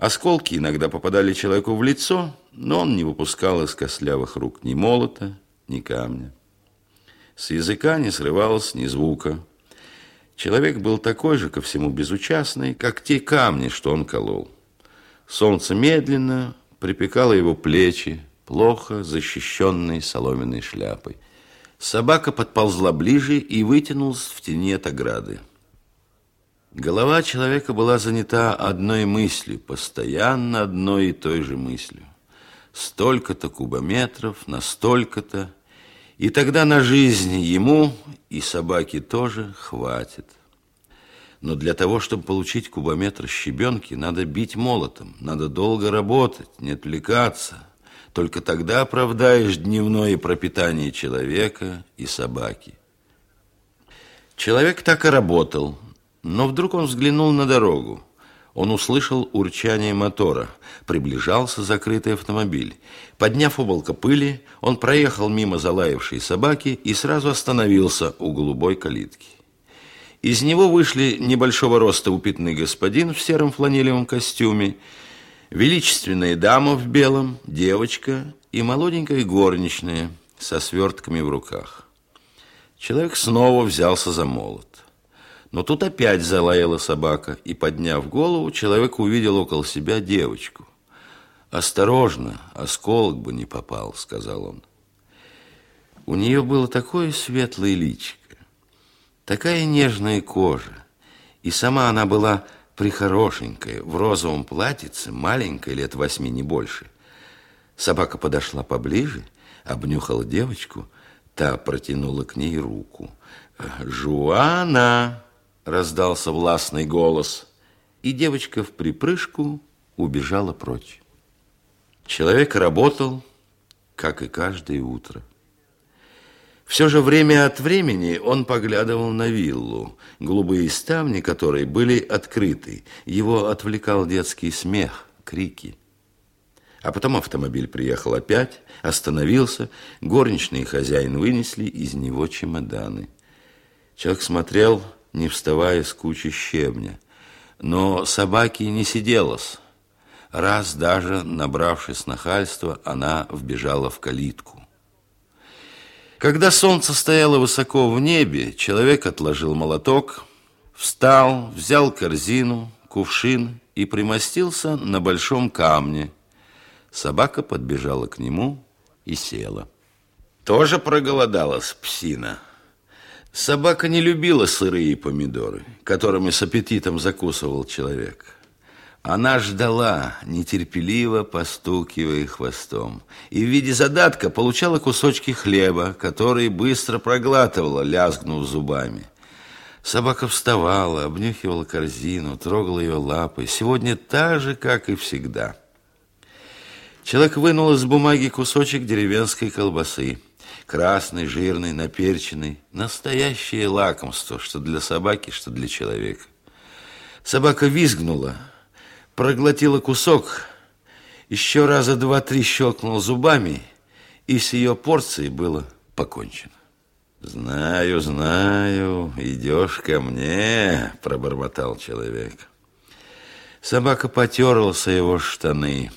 Осколки иногда попадали человеку в лицо, но он не выпускал из костлявых рук ни молота, ни камня. С языка не срывалось ни звука. Человек был такой же ко всему безучастный, как те камни, что он колол. Солнце медленно припекало его плечи, плохо защищенной соломенной шляпой. Собака подползла ближе и вытянулась в тени от ограды. Голова человека была занята одной мыслью, постоянно одной и той же мыслью. Столько-то кубометров, на столько-то, и тогда на жизнь ему и собаке тоже хватит. Но для того, чтобы получить кубометр щебенки, надо бить молотом, надо долго работать, не отвлекаться – только тогда оправдаешь дневное пропитание человека и собаки. Человек так и работал, но вдруг он взглянул на дорогу. Он услышал урчание мотора. Приближался закрытый автомобиль. Подняв облако пыли, он проехал мимо залаявшей собаки и сразу остановился у голубой калитки. Из него вышли небольшого роста упитанный господин в сером фланелевом костюме Величественная дама в белом, девочка и молоденькая горничная со свертками в руках. Человек снова взялся за молот. Но тут опять залаяла собака, и, подняв голову, человек увидел около себя девочку. «Осторожно, осколок бы не попал», — сказал он. У нее было такое светлое личико, такая нежная кожа, и сама она была прихорошенькая, в розовом платьице, маленькая, лет восьми, не больше. Собака подошла поближе, обнюхала девочку, та протянула к ней руку. «Жуана!» – раздался властный голос, и девочка в припрыжку убежала прочь. Человек работал, как и каждое утро. Все же время от времени он поглядывал на виллу, голубые ставни которой были открыты. Его отвлекал детский смех, крики. А потом автомобиль приехал опять, остановился, горничные хозяин вынесли из него чемоданы. Человек смотрел, не вставая с кучи щебня. Но собаки не сиделась. Раз даже, набравшись нахальства, она вбежала в калитку. Когда солнце стояло высоко в небе, человек отложил молоток, встал, взял корзину, кувшин и примостился на большом камне. Собака подбежала к нему и села. Тоже проголодалась псина. Собака не любила сырые помидоры, которыми с аппетитом закусывал человек. Она ждала, нетерпеливо постукивая хвостом, и в виде задатка получала кусочки хлеба, которые быстро проглатывала, лязгнув зубами. Собака вставала, обнюхивала корзину, трогала ее лапой. Сегодня так же, как и всегда. Человек вынул из бумаги кусочек деревенской колбасы. Красный, жирный, наперченный. Настоящее лакомство, что для собаки, что для человека. Собака визгнула, проглотила кусок, еще раза два-три щелкнула зубами, и с ее порцией было покончено. «Знаю, знаю, идешь ко мне», – пробормотал человек. Собака потерлся его штаны.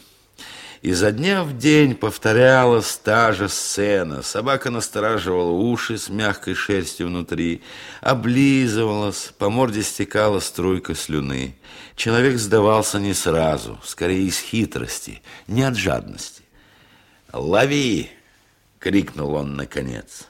Изо дня в день повторялась та же сцена. Собака настораживала уши с мягкой шерстью внутри, облизывалась, по морде стекала струйка слюны. Человек сдавался не сразу, скорее из хитрости, не от жадности. «Лови!» — крикнул он наконец.